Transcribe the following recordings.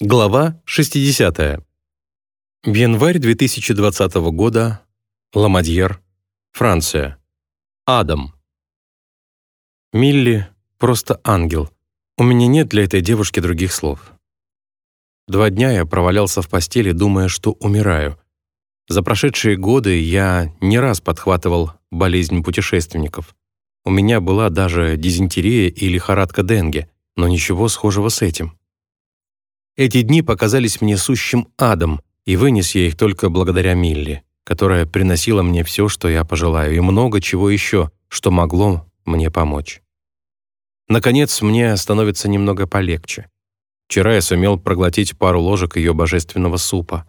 Глава 60. Январь 2020 года. Ламадьер, Франция. Адам. Милли — просто ангел. У меня нет для этой девушки других слов. Два дня я провалялся в постели, думая, что умираю. За прошедшие годы я не раз подхватывал болезнь путешественников. У меня была даже дизентерия и лихорадка Денге, но ничего схожего с этим. Эти дни показались мне сущим адом, и вынес я их только благодаря Милли, которая приносила мне все, что я пожелаю, и много чего еще, что могло мне помочь. Наконец, мне становится немного полегче. Вчера я сумел проглотить пару ложек ее божественного супа.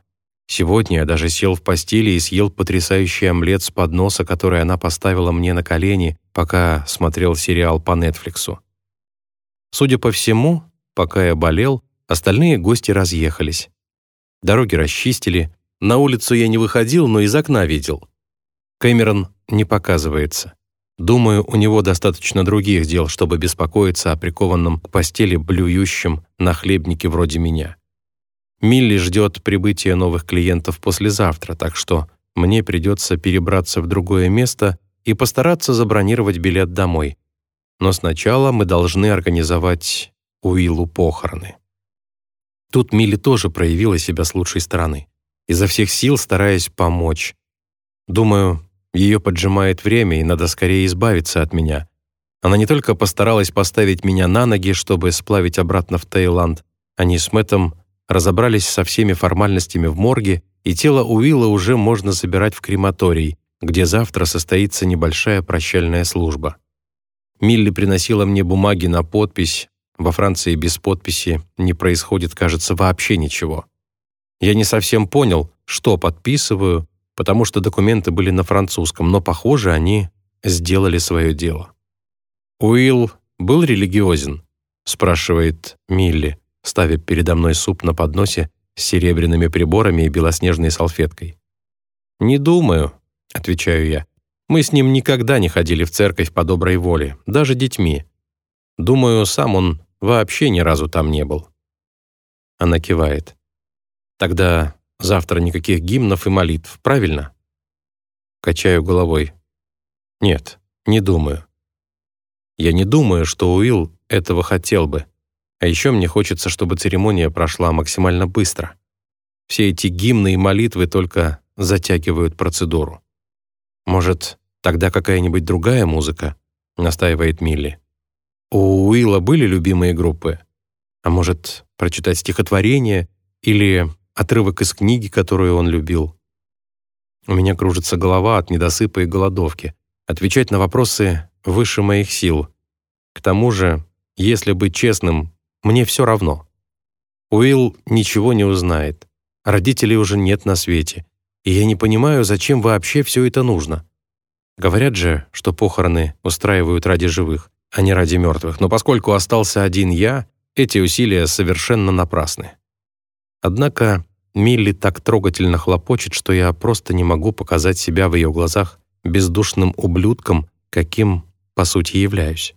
Сегодня я даже сел в постели и съел потрясающий омлет с подноса, который она поставила мне на колени, пока смотрел сериал по Нетфликсу. Судя по всему, пока я болел, Остальные гости разъехались. Дороги расчистили. На улицу я не выходил, но из окна видел. Кэмерон не показывается. Думаю, у него достаточно других дел, чтобы беспокоиться о прикованном к постели блюющем на хлебнике вроде меня. Милли ждет прибытия новых клиентов послезавтра, так что мне придется перебраться в другое место и постараться забронировать билет домой. Но сначала мы должны организовать Уиллу похороны. Тут Милли тоже проявила себя с лучшей стороны, изо всех сил стараясь помочь. Думаю, ее поджимает время, и надо скорее избавиться от меня. Она не только постаралась поставить меня на ноги, чтобы сплавить обратно в Таиланд, они с Мэттом разобрались со всеми формальностями в морге, и тело Уилла уже можно забирать в крематорий, где завтра состоится небольшая прощальная служба. Милли приносила мне бумаги на подпись, во Франции без подписи не происходит, кажется, вообще ничего. Я не совсем понял, что подписываю, потому что документы были на французском, но, похоже, они сделали свое дело. «Уилл был религиозен?» — спрашивает Милли, ставя передо мной суп на подносе с серебряными приборами и белоснежной салфеткой. «Не думаю», — отвечаю я. «Мы с ним никогда не ходили в церковь по доброй воле, даже детьми. Думаю, сам он Вообще ни разу там не был. Она кивает. Тогда завтра никаких гимнов и молитв, правильно? Качаю головой. Нет, не думаю. Я не думаю, что Уилл этого хотел бы. А еще мне хочется, чтобы церемония прошла максимально быстро. Все эти гимны и молитвы только затягивают процедуру. Может, тогда какая-нибудь другая музыка? Настаивает Милли. У Уилла были любимые группы? А может, прочитать стихотворение или отрывок из книги, которую он любил? У меня кружится голова от недосыпа и голодовки. Отвечать на вопросы выше моих сил. К тому же, если быть честным, мне все равно. Уилл ничего не узнает. Родителей уже нет на свете. И я не понимаю, зачем вообще все это нужно. Говорят же, что похороны устраивают ради живых а не ради мертвых, но поскольку остался один я, эти усилия совершенно напрасны. Однако Милли так трогательно хлопочет, что я просто не могу показать себя в ее глазах бездушным ублюдком, каким, по сути, являюсь.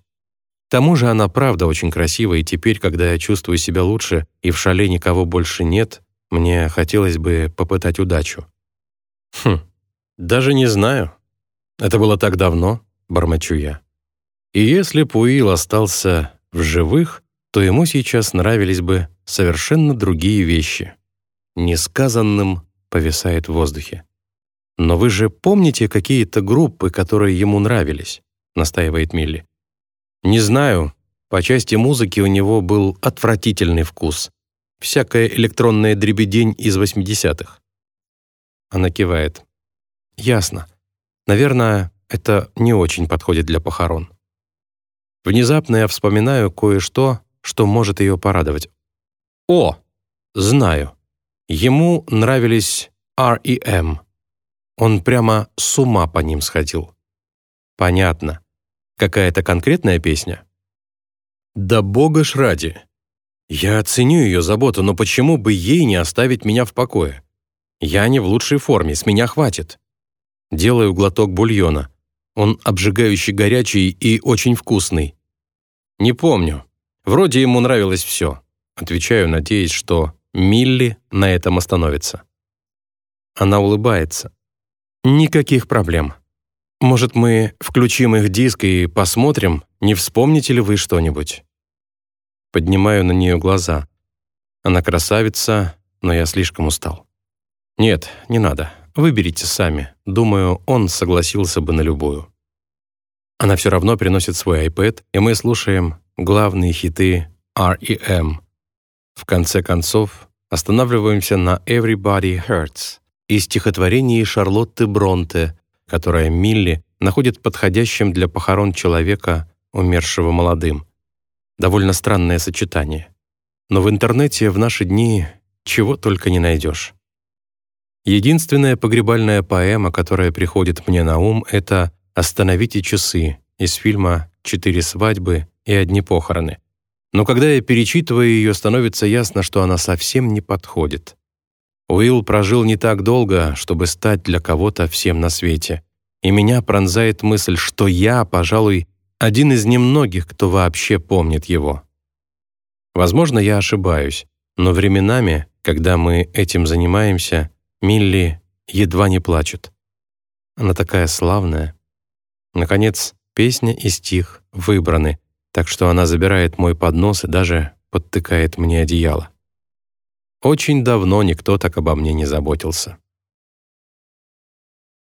К тому же она правда очень красива, и теперь, когда я чувствую себя лучше и в шале никого больше нет, мне хотелось бы попытать удачу. Хм, даже не знаю. Это было так давно, бормочу я. И если Пуил остался в живых, то ему сейчас нравились бы совершенно другие вещи. Несказанным повисает в воздухе. «Но вы же помните какие-то группы, которые ему нравились?» — настаивает Милли. «Не знаю. По части музыки у него был отвратительный вкус. Всякая электронная дребедень из 80-х». Она кивает. «Ясно. Наверное, это не очень подходит для похорон». Внезапно я вспоминаю кое-что, что может ее порадовать. О, знаю. Ему нравились R.E.M. Он прямо с ума по ним сходил. Понятно. Какая-то конкретная песня? Да бога ж ради. Я оценю ее заботу, но почему бы ей не оставить меня в покое? Я не в лучшей форме, с меня хватит. Делаю глоток бульона. Он обжигающий горячий и очень вкусный. Не помню. Вроде ему нравилось все. Отвечаю, надеясь, что Милли на этом остановится. Она улыбается. Никаких проблем. Может, мы включим их диск и посмотрим, не вспомните ли вы что-нибудь? Поднимаю на нее глаза. Она красавица, но я слишком устал. Нет, не надо. Выберите сами. Думаю, он согласился бы на любую. Она все равно приносит свой iPad, и мы слушаем главные хиты R.E.M. В конце концов, останавливаемся на «Everybody Hurts» из стихотворения Шарлотты Бронте, которое Милли находит подходящим для похорон человека, умершего молодым. Довольно странное сочетание. Но в интернете в наши дни чего только не найдешь. Единственная погребальная поэма, которая приходит мне на ум, это «Остановите часы» из фильма «Четыре свадьбы и одни похороны». Но когда я перечитываю ее, становится ясно, что она совсем не подходит. Уилл прожил не так долго, чтобы стать для кого-то всем на свете. И меня пронзает мысль, что я, пожалуй, один из немногих, кто вообще помнит его. Возможно, я ошибаюсь, но временами, когда мы этим занимаемся, Милли едва не плачет. Она такая славная. Наконец, песня и стих выбраны, так что она забирает мой поднос и даже подтыкает мне одеяло. Очень давно никто так обо мне не заботился.